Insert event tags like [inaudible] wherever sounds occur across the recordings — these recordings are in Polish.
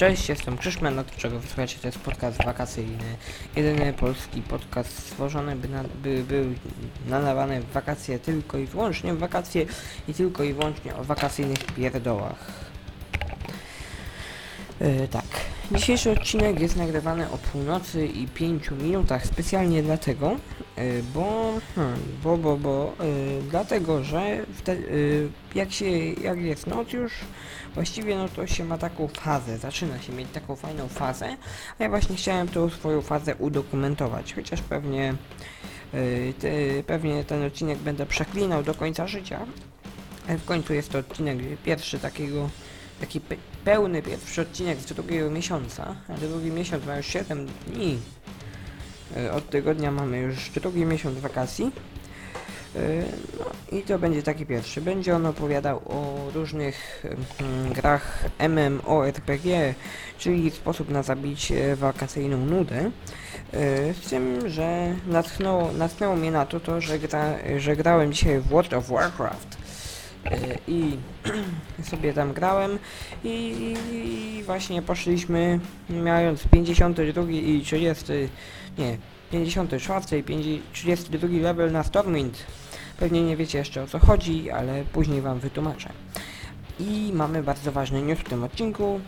Cześć, jestem Krzyszman, to czego wysłuchacie, to jest podcast wakacyjny. Jedyny polski podcast stworzony, by, na, by był nadawany w wakacje tylko i wyłącznie w wakacje i tylko i wyłącznie o wakacyjnych pierdołach. Yy, tak. Dzisiejszy odcinek jest nagrywany o północy i 5 minutach. Specjalnie dlatego, yy, bo, hmm, bo, bo, bo, yy, dlatego, że wte, yy, jak się, jak jest noc już, właściwie no to się ma taką fazę, zaczyna się mieć taką fajną fazę, a ja właśnie chciałem tą swoją fazę udokumentować, chociaż pewnie, yy, te, pewnie ten odcinek będę przeklinał do końca życia, w końcu jest to odcinek pierwszy takiego taki pe pełny pierwszy odcinek z drugiego miesiąca, a drugi miesiąc ma już 7 dni. E, Od tygodnia mamy już drugi miesiąc wakacji. E, No i to będzie taki pierwszy. Będzie on opowiadał o różnych mm, grach MMORPG, czyli sposób na zabicie wakacyjną nudę. E, Z tym, że natchnęło, natchnęło mnie na to, to że, gra, że grałem dzisiaj w World of Warcraft. I [clears throat] sobie tam grałem i, i właśnie poszliśmy mając 52 i 30, nie, 54 i 50 32 level na Stormwind. Pewnie nie wiecie jeszcze o co chodzi, ale później wam wytłumaczę. I mamy bardzo ważny news w tym odcinku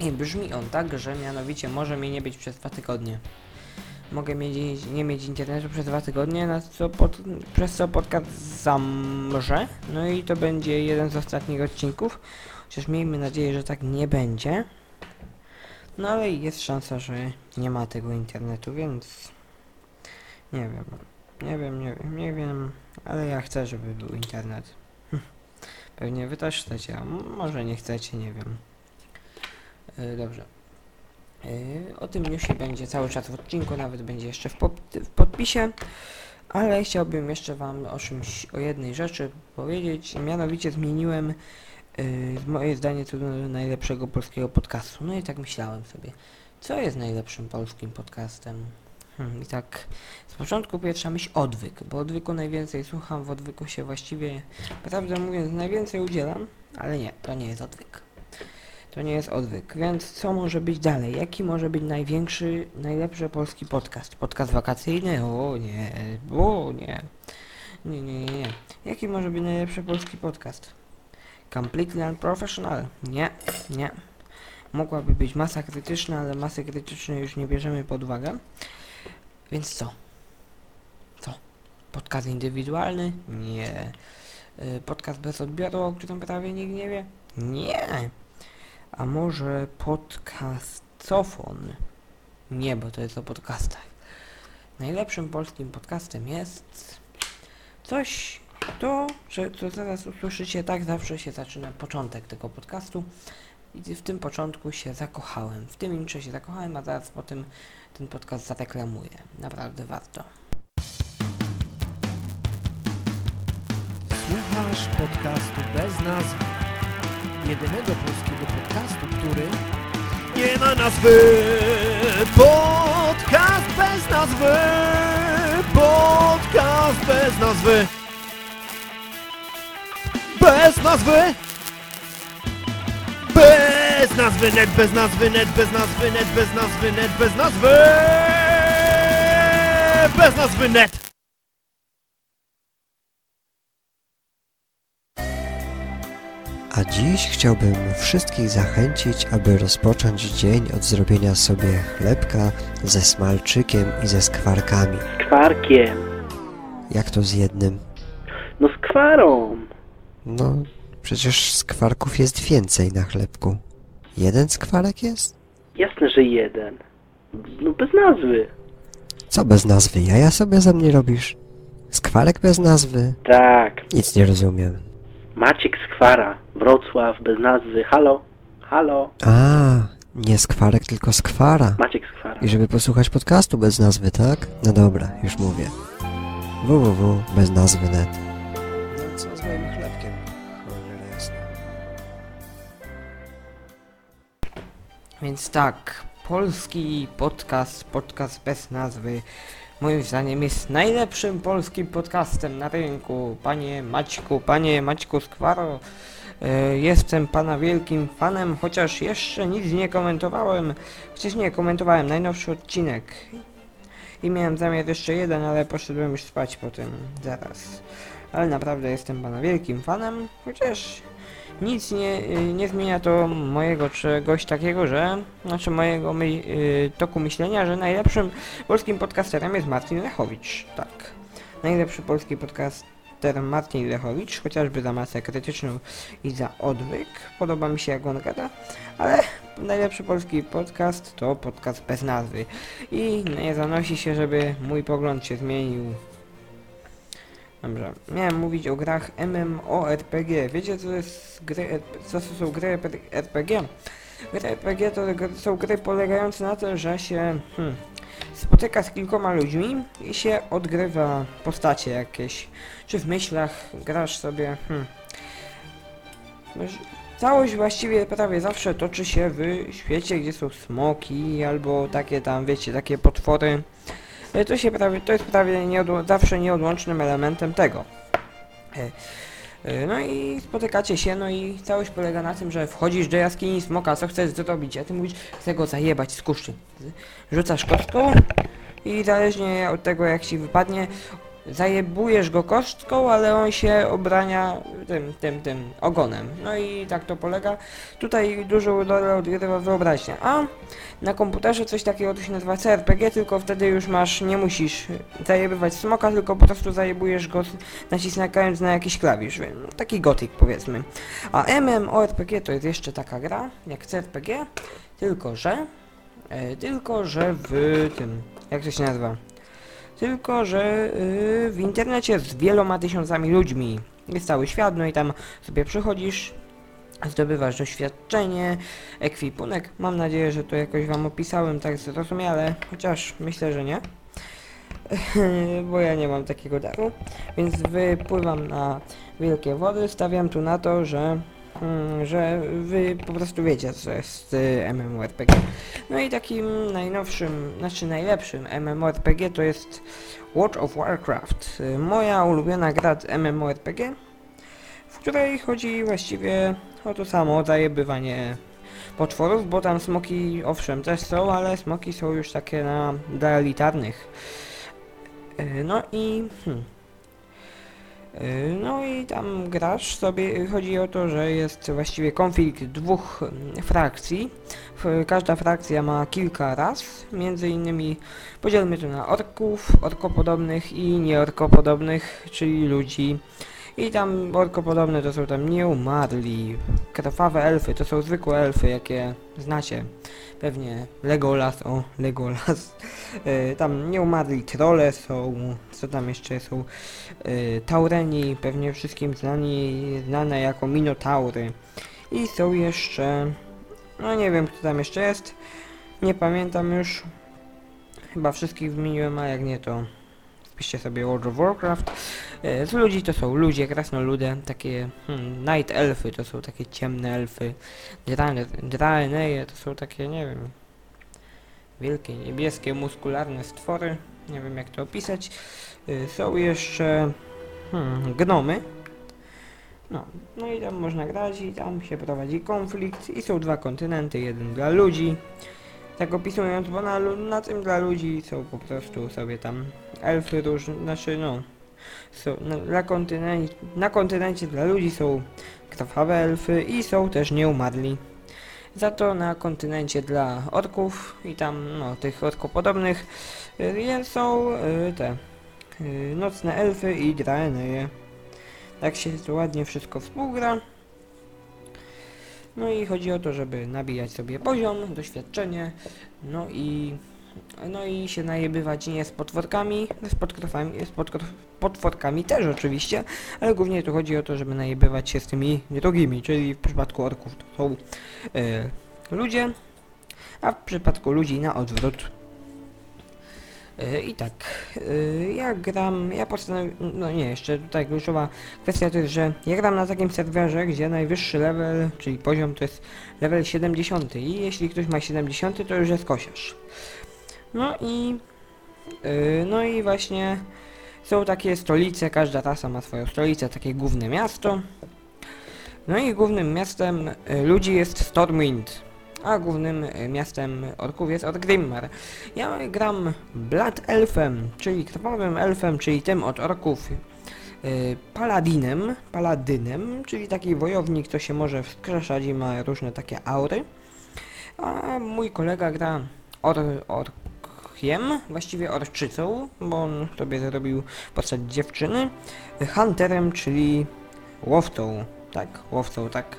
i brzmi on tak, że mianowicie może mnie nie być przez dwa tygodnie. Mogę mieć, nie mieć internetu przez dwa tygodnie, na co pod, przez co podcast zamrze. No i to będzie jeden z ostatnich odcinków. Chociaż miejmy nadzieję, że tak nie będzie. No ale jest szansa, że nie ma tego internetu, więc nie wiem. Nie wiem, nie wiem, nie wiem, ale ja chcę, żeby był internet. Pewnie wy też chcecie, a może nie chcecie, nie wiem. Yy, dobrze. Yy, o tym newsie będzie cały czas w odcinku, nawet będzie jeszcze w, w podpisie. Ale chciałbym jeszcze wam o czymś, o jednej rzeczy powiedzieć. Mianowicie zmieniłem yy, moje zdanie co do najlepszego polskiego podcastu. No i tak myślałem sobie, co jest najlepszym polskim podcastem? Hmm, I tak z początku pierwsza myśl odwyk, bo odwyku najwięcej słucham, w odwyku się właściwie, prawdę mówiąc, najwięcej udzielam, ale nie, to nie jest odwyk. To nie jest odwyk, więc co może być dalej? Jaki może być największy, najlepszy polski podcast? Podcast wakacyjny? O nie, o nie. Nie, nie, nie, nie. Jaki może być najlepszy polski podcast? Completely Unprofessional? Nie, nie. Mogłaby być masa krytyczna, ale masy krytyczne już nie bierzemy pod uwagę. Więc co? Co? Podcast indywidualny? Nie. Y, Podcast bez odbioru, o którym prawie nikt nie wie? Nie. A może podcastofon? Nie, bo to jest o podcastach. Najlepszym polskim podcastem jest coś, to, że co zaraz usłyszycie, tak zawsze się zaczyna początek tego podcastu. I w tym początku się zakochałem. W tym intrze się zakochałem, a zaraz potem ten podcast zareklamuję. Naprawdę warto. Słuchasz podcastu bez nazwy. Jedynego polskiego podcastu, który nie ma nazwy. Podcast bez nazwy. Podcast bez nazwy. Bez nazwy. Bez nazwy, net bez nazwy, net bez nazwy, net bez nazwy, net bez nazwy. Bez nazwy, net. A dziś chciałbym wszystkich zachęcić, aby rozpocząć dzień od zrobienia sobie chlebka ze smalczykiem i ze skwarkami. kwarkiem. Jak to z jednym? No z kwarą. No, przecież skwarków jest więcej na chlebku. Jeden skwarek jest? Jasne, że jeden. No bez nazwy. Co bez nazwy? Jaja sobie ze mnie robisz? Skwarek bez nazwy? Tak. Nic nie rozumiem. Maciek z kwara. Wrocław bez nazwy. Halo? Halo? A, nie skwarek, tylko skwara. Maciek z kwara. I żeby posłuchać podcastu bez nazwy, tak? No dobra, już mówię. www bez nazwy net. No co z moim chlebkiem? Cholera jasna. Więc tak, polski podcast, podcast bez nazwy, moim zdaniem jest najlepszym polskim podcastem na rynku. Panie Maćku, panie Maćku Skwaro, E, Jestem pana wielkim fanem, chociaż jeszcze nic nie komentowałem. Chociaż nie, komentowałem najnowszy odcinek. I miałem zamiar jeszcze jeden, ale poszedłem już spać po tym zaraz. Ale naprawdę jestem pana wielkim fanem, chociaż nic nie, y, nie zmienia to mojego czegoś takiego, że znaczy mojego my, y, toku myślenia, że najlepszym polskim podcasterem jest Martin Lechowicz. Tak. Najlepszy polski podcaster Martin Lechowicz, chociażby za masę krytyczną i za odwyk. Podoba mi się jak on gada, ale najlepszy polski podcast to podcast bez nazwy. I nie zanosi się, żeby mój pogląd się zmienił. Dobrze, miałem mówić o grach MMORPG. Wiecie co, jest gry, co są gry RPG? Gry RPG to są gry polegające na tym, że się hmm, spotyka z kilkoma ludźmi i się odgrywa postacie jakieś. Czy w myślach grasz sobie. Hmm. Całość właściwie prawie zawsze toczy się w świecie, gdzie są smoki albo takie tam, wiecie, takie potwory. E, To się prawie, to jest prawie nieodło- zawsze nieodłącznym elementem tego. E, e, No i spotykacie się, no i całość polega na tym, że wchodzisz do jaskini smoka, co chcesz zrobić, a ty mówisz, chcę go zajebać z kuszczy. Rzucasz kostką i zależnie od tego jak ci wypadnie, zajebujesz go kostką, ale on się obrania tym, tym, tym ogonem. No i tak to polega. Tutaj dużą rolę odgrywa wyobraźnia. A na komputerze coś takiego to się nazywa CRPG, tylko wtedy już masz, nie musisz zajebywać smoka, tylko po prostu zajebujesz go naciskając na jakiś klawisz. Taki gotik powiedzmy. A MMORPG to jest jeszcze taka gra jak CRPG, tylko że e, tylko że w tym, jak to się nazywa? Tylko, że y, w internecie z wieloma tysiącami ludźmi jest cały świat, no i tam sobie przychodzisz, zdobywasz doświadczenie, ekwipunek. Mam nadzieję, że to jakoś wam opisałem tak zrozumiale, chociaż myślę, że nie. [laughs] Bo ja nie mam takiego daru, więc wypływam na wielkie wody, stawiam tu na to, że że wy po prostu wiecie, co jest y, MMORPG. No i takim najnowszym, znaczy najlepszym MMORPG to jest World of Warcraft. Y, Moja ulubiona gra MMORPG, w której chodzi właściwie o to samo, zajebywanie potworów, bo tam smoki owszem też są, ale smoki są już takie na dla elitarnych. Y, No i hmm, no i tam grasz sobie, chodzi o to, że jest właściwie konflikt dwóch frakcji. Każda frakcja ma kilka ras, między innymi podzielmy to na orków, orkopodobnych i nieorkopodobnych, czyli ludzi. I tam orkopodobne to są tam nieumarli, krwawe elfy, to są zwykłe elfy, jakie znacie. Pewnie Legolas, o Legolas. E, [laughs] tam nieumarli trolle są, co tam jeszcze są? E, taureni, pewnie wszystkim znani, znane jako minotaury. I są jeszcze, no nie wiem kto tam jeszcze jest, nie pamiętam już. Chyba wszystkich wymieniłem, a jak nie to wpiszcie sobie World of Warcraft. E, Z ludzi to są ludzie, krasnoludy, takie hmm, night elfy, to są takie ciemne elfy. Draeneje to są takie, nie wiem, wielkie, niebieskie, muskularne stwory. Nie wiem jak to opisać. E, Są jeszcze hmm, gnomy. No, no i tam można grać i tam się prowadzi konflikt i są dwa kontynenty, jeden dla ludzi. Tak opisując, bo na, na tym dla ludzi są po prostu sobie tam elfy różne, znaczy no, są, na, na, kontynencie, na kontynencie dla ludzi są krwawe elfy i są też nieumarli. Za to na kontynencie dla orków i tam no, tych orkopodobnych y, są y, te y, nocne elfy i draeneje. Tak się ładnie wszystko współgra. No i chodzi o to, żeby nabijać sobie poziom, doświadczenie, no i no i się najebywać nie z potworkami, z podkrofami, z podkrof, potworkami też oczywiście, ale głównie tu chodzi o to, żeby najebywać się z tymi drugimi, czyli w przypadku orków to są e, ludzie, a w przypadku ludzi na odwrót. E, I tak, e, ja gram, ja postanowiłem, no nie, jeszcze tutaj kluczowa kwestia to jest, że ja gram na takim serwerze, gdzie najwyższy level, czyli poziom to jest level 70 i jeśli ktoś ma 70 to już jest kosiarz. No i yy, no i właśnie są takie stolice, każda rasa ma swoją stolicę, takie główne miasto. No i głównym miastem e, ludzi jest Stormwind, a głównym e, miastem orków jest Orgrimmar. Ja gram Blood Elfem, czyli krwawym elfem, czyli tym od orków e, paladinem, paladynem, czyli taki wojownik, co się może wskrzeszać i ma różne takie aury. A mój kolega gra or, orkiem, właściwie orczycą, bo on sobie zrobił postać dziewczyny, hunterem, czyli łowcą, tak, łowcą, tak.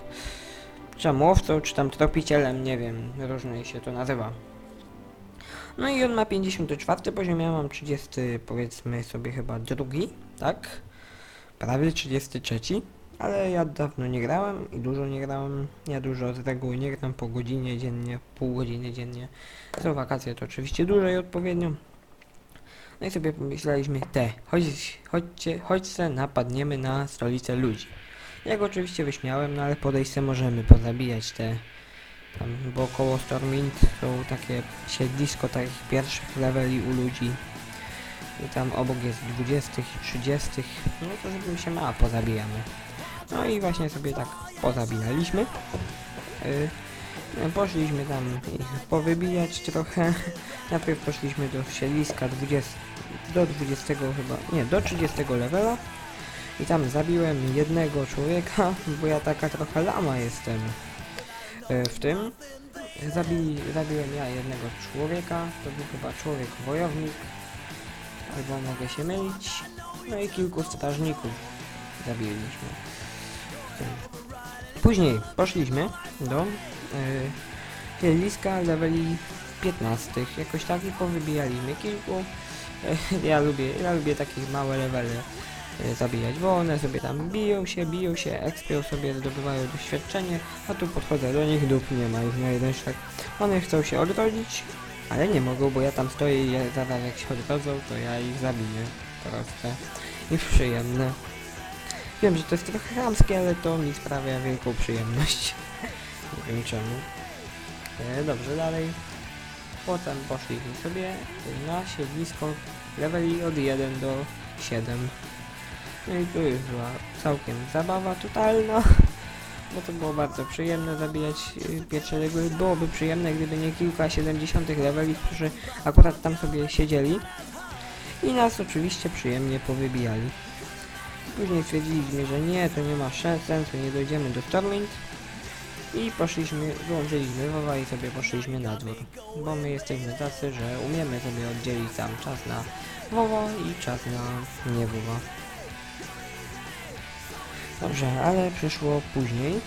Czy tam łowcą, czy tam tropicielem, nie wiem, różnie się to nazywa. No i on ma 54 poziom, ja mam 30, powiedzmy sobie chyba drugi, tak? Prawie 33, ale ja dawno nie grałem i dużo nie grałem. Ja dużo z reguły nie gram po godzinie dziennie, pół godziny dziennie. Są wakacje to oczywiście dłużej odpowiednio. No i sobie pomyśleliśmy, te, chodź, chodźcie, chodźcie, napadniemy na stolicę ludzi. Ja go oczywiście wyśmiałem, no ale podejść se możemy, pozabijać te tam, bo koło Stormwind są takie siedlisko takich pierwszych leveli u ludzi. I tam obok jest 20 i 30. No to zrobimy się ma, pozabijamy. No i właśnie sobie tak pozabijaliśmy. Yy, poszliśmy tam powybijać trochę. [laughs] Najpierw poszliśmy do siedliska 20, do 20 chyba, nie, do 30 levela. I tam zabiłem jednego człowieka, [laughs] bo ja taka trochę lama jestem e, w tym. Zabi, zabiłem ja jednego człowieka, to był chyba człowiek wojownik, albo mogę się mylić. No i kilku strażników zabiliśmy. Później poszliśmy do e, siedliska leveli 15. Jakoś tak i powybijaliśmy kilku. E, ja lubię, ja lubię takie małe levely e, zabijać, bo one sobie tam biją się, biją się, ekspią sobie, zdobywają doświadczenie, a tu podchodzę do nich, dup nie ma ich na jeden szlak. One chcą się odrodzić, ale nie mogą, bo ja tam stoję i ja zaraz jak się odrodzą, to ja ich zabiję. Proste i przyjemne. Wiem, że to jest trochę chamskie, ale to mi sprawia wielką przyjemność. [laughs] nie wiem czemu. E, dobrze, dalej. Potem poszliśmy sobie na siedlisko leveli od 1 do 7. No i tu już była całkiem zabawa totalna, [laughs] bo to było bardzo przyjemne zabijać y, pierwsze reguły. Byłoby przyjemne, gdyby nie kilka 70 leveli, którzy akurat tam sobie siedzieli i nas oczywiście przyjemnie powybijali. Później stwierdziliśmy, że nie, to nie ma sensu, nie dojdziemy do Stormwind i poszliśmy, wyłączyliśmy WoWa i sobie poszliśmy na dwór, bo my jesteśmy tacy, że umiemy sobie oddzielić tam czas na WoWa i czas na nie WoWa. Dobrze, ale przyszło później,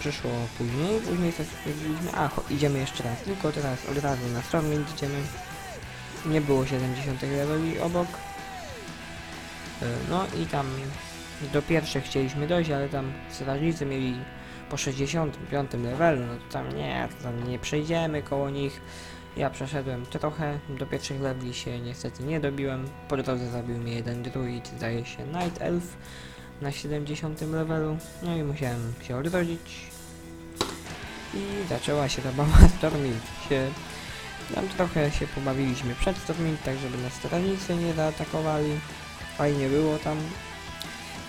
przyszło później, później sobie stwierdziliśmy, a idziemy jeszcze raz, tylko teraz od razu na Stormwind idziemy, nie było 70 leveli obok, E, no i tam do pierwszych chcieliśmy dojść, ale tam strażnicy mieli po 65 levelu, no to tam nie, to tam nie przejdziemy koło nich. Ja przeszedłem trochę, do pierwszych leveli się niestety nie dobiłem. Po drodze zabił mnie jeden druid, zdaje się Night Elf na 70 levelu. No i musiałem się odrodzić. I zaczęła się zabawa Stormwind. Się, tam trochę się pobawiliśmy przed Stormwind, tak żeby nas strażnicy nie zaatakowali. Fajnie było tam.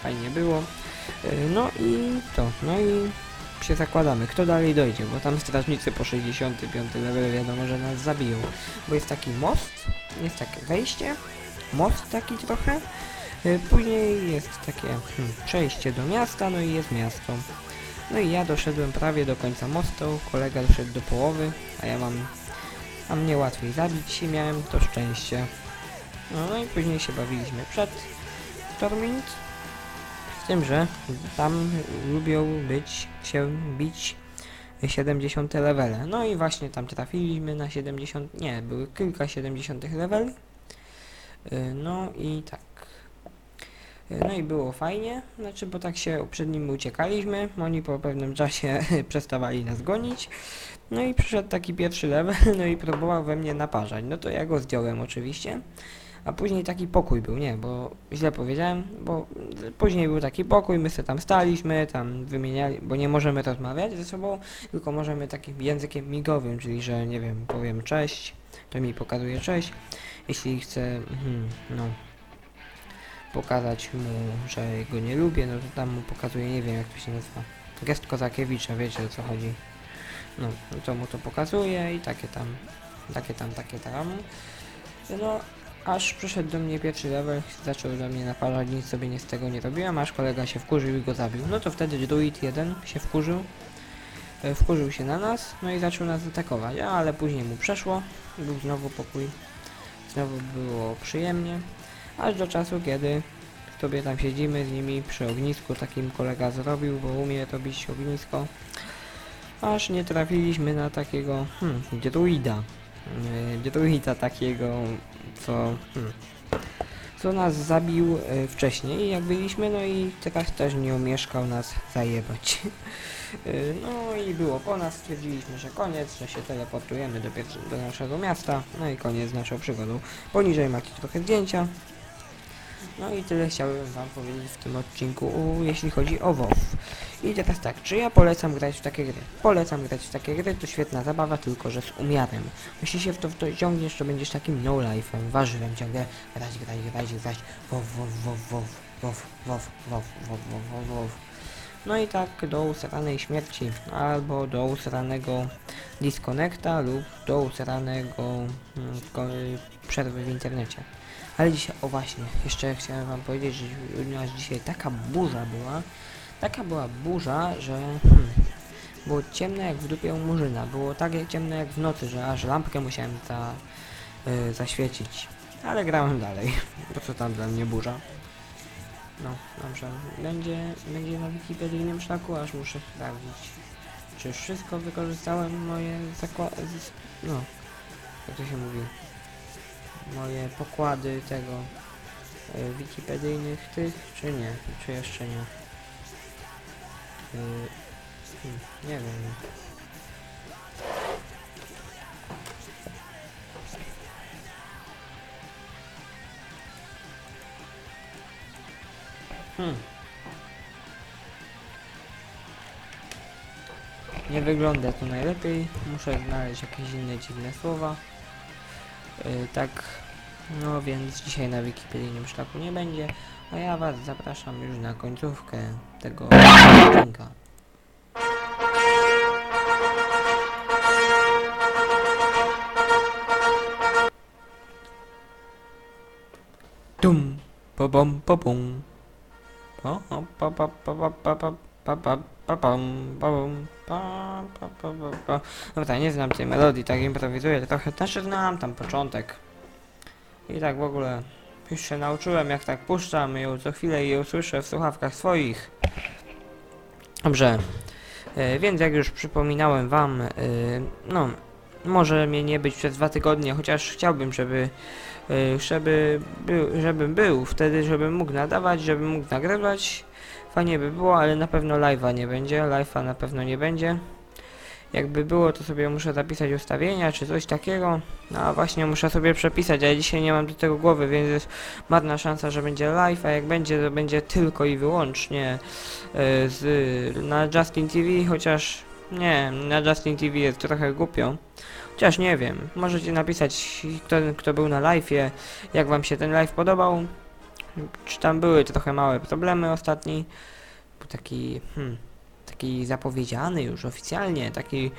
Fajnie było. Yy, No i to, no i się zakładamy, kto dalej dojdzie, bo tam strażnicy po 65 level wiadomo, że nas zabiją. Bo jest taki most, jest takie wejście, most taki trochę, yy, później jest takie hmm, przejście do miasta, no i jest miasto. No i ja doszedłem prawie do końca mostu, kolega doszedł do połowy, a ja mam, a mnie łatwiej zabić i miałem to szczęście. No i później się bawiliśmy przed Stormwind. Tym, że tam lubią być, się bić 70 levele. No i właśnie tam trafiliśmy na 70, nie, były kilka 70 leveli. Y, No i tak. Y, No i było fajnie, znaczy, bo tak się przed nimi uciekaliśmy, oni po pewnym czasie [laughs] przestawali nas gonić. No i przyszedł taki pierwszy level, [laughs] no i próbował we mnie naparzać. No to ja go zdjąłem oczywiście. A później taki pokój był, nie, bo źle powiedziałem, bo później był taki pokój, my sobie tam staliśmy, tam wymieniali, bo nie możemy rozmawiać ze sobą, tylko możemy takim językiem migowym, czyli że nie wiem, powiem cześć, to mi pokazuje cześć. Jeśli chcę, hmm, no, pokazać mu, że go nie lubię, no to tam mu pokazuje, nie wiem jak to się nazywa, gest Kozakiewicza, wiecie o co chodzi. No, to mu to pokazuje i takie tam, takie tam, takie tam. No, aż przyszedł do mnie pierwszy level, zaczął do mnie naparzać, nic sobie nie z tego nie robiłem, aż kolega się wkurzył i go zabił. No to wtedy druid jeden się wkurzył, e, wkurzył się na nas, no i zaczął nas atakować, ale później mu przeszło, był znowu pokój, znowu było przyjemnie, aż do czasu, kiedy sobie tam siedzimy z nimi przy ognisku, takim kolega zrobił, bo umie robić ognisko, aż nie trafiliśmy na takiego, hmm, druida, e, druida takiego, co, co nas zabił e, wcześniej, jak byliśmy, no i teraz też nie umieszkał nas zajebać. [laughs] E, no i było po nas, stwierdziliśmy, że koniec, że się teleportujemy do, do naszego miasta, no i koniec naszą przygodą. Poniżej macie trochę zdjęcia. No i tyle chciałem wam powiedzieć w tym odcinku, jeśli chodzi o WoW. I teraz tak, czy ja polecam grać w takie gry? Polecam grać w takie gry, to świetna zabawa, tylko że z umiarem. Jeśli się w to, w to będziesz takim no-life'em, warzywem ciągle grać, grać, grać, grać, WoW, WoW, WoW, WoW, WoW, WoW, WoW, WoW, WoW, WoW. No i tak do usranej śmierci, albo do usranego disconnecta lub do usranego mm, ko- przerwy w internecie. Ale dzisiaj, o właśnie, jeszcze chciałem wam powiedzieć, że u nas dzisiaj taka burza była, taka była burza, że hmm, było ciemne jak w dupie u murzyna, było tak ciemno jak w nocy, że aż lampkę musiałem za, y, zaświecić. Ale grałem dalej, [laughs] bo co tam dla mnie burza. No, dobrze, będzie, będzie na wikipedyjnym szlaku, aż muszę sprawdzić, czy wszystko wykorzystałem moje zakłady, no, jak to się mówi, moje pokłady tego y, wikipedyjnych tych, czy nie, czy jeszcze nie. Y, nie wiem. Hmm. Nie wygląda to najlepiej. Muszę znaleźć jakieś inne dziwne słowa. Yy, tak, no więc dzisiaj na wikipedyjnym szlaku nie będzie, a ja was zapraszam już na końcówkę tego odcinka. Tum, pa bum, pa bum. Pa, pa, pa, pa, pa, pa, pa, pa, pa, pa, pam, pa, bum, pa, pa, pa, pa, pa. Dobra, nie znam tej melodii, tak improwizuję trochę. Znaczy znam tam początek. I tak w ogóle już się nauczyłem, jak tak puszczam ją co chwilę i ją słyszę w słuchawkach swoich. Dobrze. E, więc jak już przypominałem wam, e, no, może mnie nie być przez dwa tygodnie, chociaż chciałbym, żeby y, żeby był, żebym był wtedy, żebym mógł nadawać, żebym mógł nagrywać. Fajnie by było, ale na pewno live'a nie będzie, live'a na pewno nie będzie. Jakby było, to sobie muszę zapisać ustawienia, czy coś takiego. No a właśnie muszę sobie przepisać, ale dzisiaj nie mam do tego głowy, więc jest marna szansa, że będzie live, a jak będzie, to będzie tylko i wyłącznie y, z, na Justin TV, chociaż nie, na Justin TV jest trochę głupio. Chociaż nie wiem, możecie napisać, kto, kto był na live'ie, jak wam się ten live podobał. Czy tam były trochę małe problemy ostatni. Był taki, hmm, taki zapowiedziany już oficjalnie, taki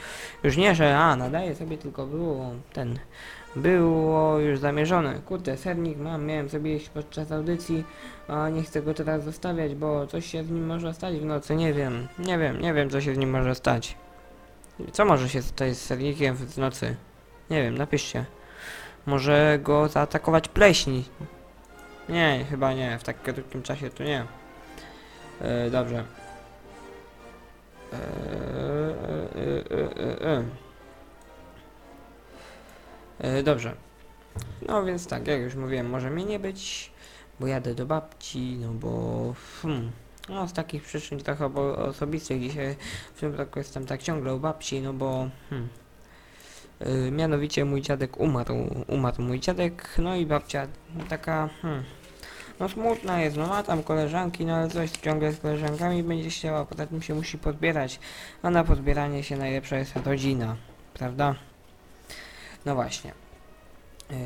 już nie, że a, nadaje sobie, tylko było ten, było już zamierzone. Kurde, sernik mam, miałem sobie jeść podczas audycji, a nie chcę go teraz zostawiać, bo coś się z nim może stać w nocy, nie wiem, nie wiem, nie wiem co się z nim może stać. Co może się stać z sernikiem w nocy? Nie wiem, napiszcie. Może go zaatakować pleśni? Nie, chyba nie. W tak krótkim czasie to nie. E, dobrze. E, e, e, dobrze. No więc tak, jak już mówiłem, może mnie nie być, bo jadę do babci, no bo... Hmm, no z takich przyczyn trochę obo- osobistych dzisiaj w tym roku jestem tak ciągle u babci, no bo... Hmm, mianowicie mój dziadek umarł, umarł mój dziadek, no i babcia taka, hmm, no smutna jest, no ma tam koleżanki, no ale coś ciągle z koleżankami będzie chciała, poza tym się musi podbierać, a na podbieranie się najlepsza jest rodzina, prawda? No właśnie.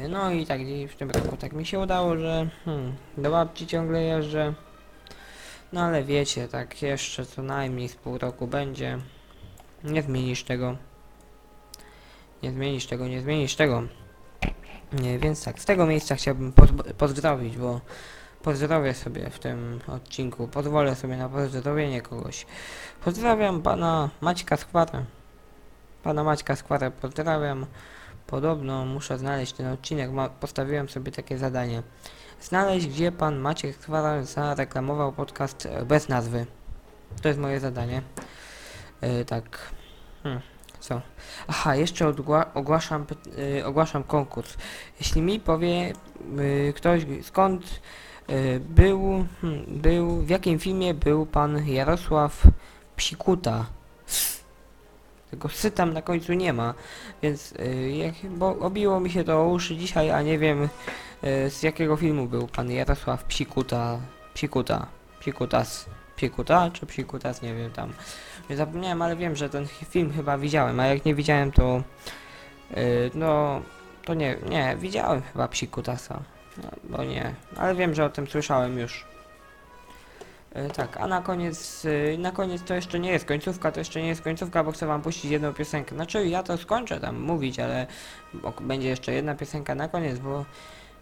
Y, No i tak w tym roku tak mi się udało, że hmm, do babci ciągle jeżdżę. No ale wiecie, tak jeszcze co najmniej z pół roku będzie. Nie zmienisz tego. Nie zmienisz tego, nie zmienisz tego. Nie, więc tak, z tego miejsca chciałbym poz- pozdrowić, bo pozdrowię sobie w tym odcinku, pozwolę sobie na pozdrowienie kogoś. Pozdrawiam pana Maćka Skwarę. Pana Maćka Skwarę pozdrawiam. Podobno muszę znaleźć ten odcinek, ma, postawiłem sobie takie zadanie. Znaleźć, gdzie pan Maciek Skwara zareklamował podcast bez nazwy. To jest moje zadanie. E, tak. Hmm. Co? Aha, jeszcze ogłaszam, py- y, ogłaszam konkurs. Jeśli mi powie y, ktoś skąd był, hmm, był, w jakim filmie był pan Jarosław Psikuta. Tego sy tam na końcu nie ma, więc y, jak, bo obiło mi się to o uszy dzisiaj, a nie wiem y, z jakiego filmu był pan Jarosław Psikuta, Psikuta, Psikutas, Psikuta czy Psikutas, nie wiem tam. Nie zapomniałem, ale wiem, że ten film chyba widziałem, a jak nie widziałem to no to nie, nie, widziałem chyba Psikutasa, no, bo nie, ale wiem, że o tym słyszałem już. Y, Tak, a na koniec, y, na koniec to jeszcze nie jest końcówka, to jeszcze nie jest końcówka, bo chcę wam puścić jedną piosenkę. Znaczy ja to skończę tam mówić, ale będzie jeszcze jedna piosenka na koniec, bo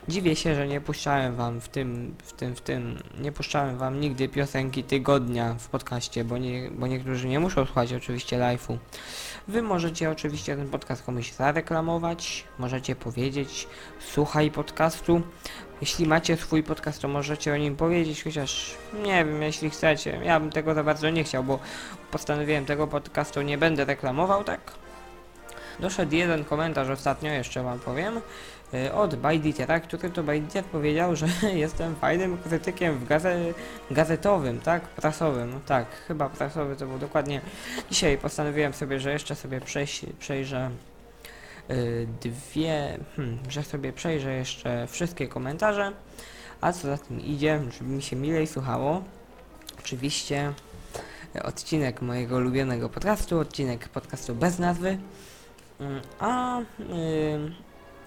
dziwię się, że nie puszczałem wam w tym, w tym, w tym, nie puszczałem wam nigdy piosenki tygodnia w podcaście, bo, nie, bo niektórzy nie muszą słuchać oczywiście live'u. Wy możecie oczywiście ten podcast komuś zareklamować, możecie powiedzieć, słuchaj podcastu. Jeśli macie swój podcast, to możecie o nim powiedzieć, chociaż nie wiem, jeśli chcecie. Ja bym tego za bardzo nie chciał, bo postanowiłem tego podcastu nie będę reklamował, tak? Doszedł jeden komentarz ostatnio, jeszcze wam powiem, od Bajditera, który to Bajditer powiedział, że [laughs] jestem fajnym krytykiem w gaze gazetowym, tak? Prasowym, tak, chyba prasowy to był dokładnie. Dzisiaj postanowiłem sobie, że jeszcze sobie przejrzę y, dwie, hmm, że sobie przejrzę jeszcze wszystkie komentarze, a co za tym idzie, żeby mi się milej słuchało, oczywiście y, odcinek mojego ulubionego podcastu, odcinek podcastu bez nazwy, Mm, a, y,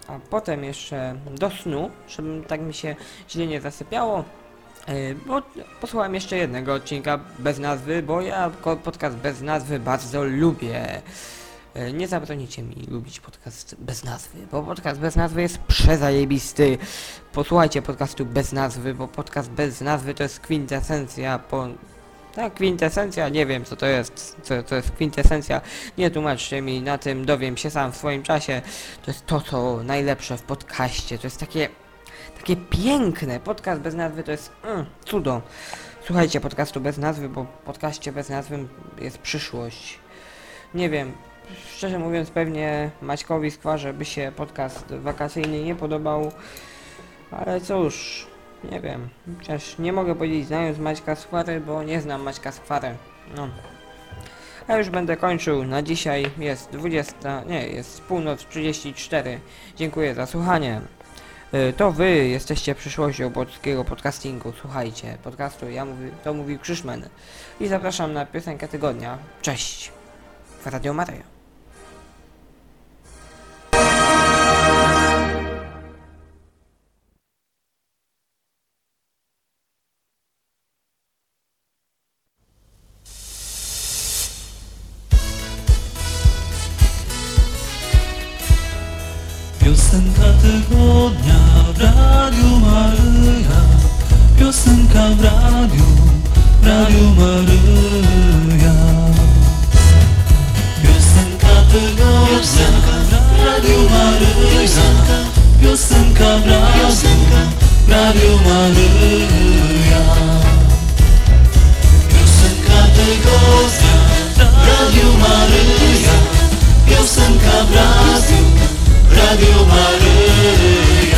a potem jeszcze do snu, żeby tak mi się źle nie zasypiało, y, bo posłuchałem jeszcze jednego odcinka bez nazwy, bo ja podcast bez nazwy bardzo lubię. E, Nie zabronicie mi lubić podcast bez nazwy, bo podcast bez nazwy jest przezajebisty. Posłuchajcie podcastu bez nazwy, bo podcast bez nazwy to jest kwintesencja po... Tak, kwintesencja, nie wiem co to jest, co to jest kwintesencja, nie tłumaczcie mi, na tym dowiem się sam w swoim czasie. To jest to, co najlepsze w podcaście, to jest takie, takie piękne, podcast bez nazwy to jest mm, cudo. Słuchajcie podcastu bez nazwy, bo podcaście bez nazwy jest przyszłość. Nie wiem, szczerze mówiąc pewnie Maćkowi Skwarze by się podcast wakacyjny nie podobał, ale cóż, nie wiem, chociaż nie mogę powiedzieć znając Maćka Skwarę, bo nie znam Maćka Skwarę, no. A już będę kończył, na dzisiaj jest 20, nie, jest północ 34, dziękuję za słuchanie. Y, To wy jesteście przyszłością polskiego podcastingu, słuchajcie podcastu, ja mówi, to mówił Krzyszmen. I zapraszam na piosenkę tygodnia, cześć! w Radio Piosenka tygodnia w Radiu Maryja Piosenka w radiu, w Radiu Maryja Piosenka tygodnia w Radiu Maryja Piosenka w radiu, w Radiu Maryja Radio María.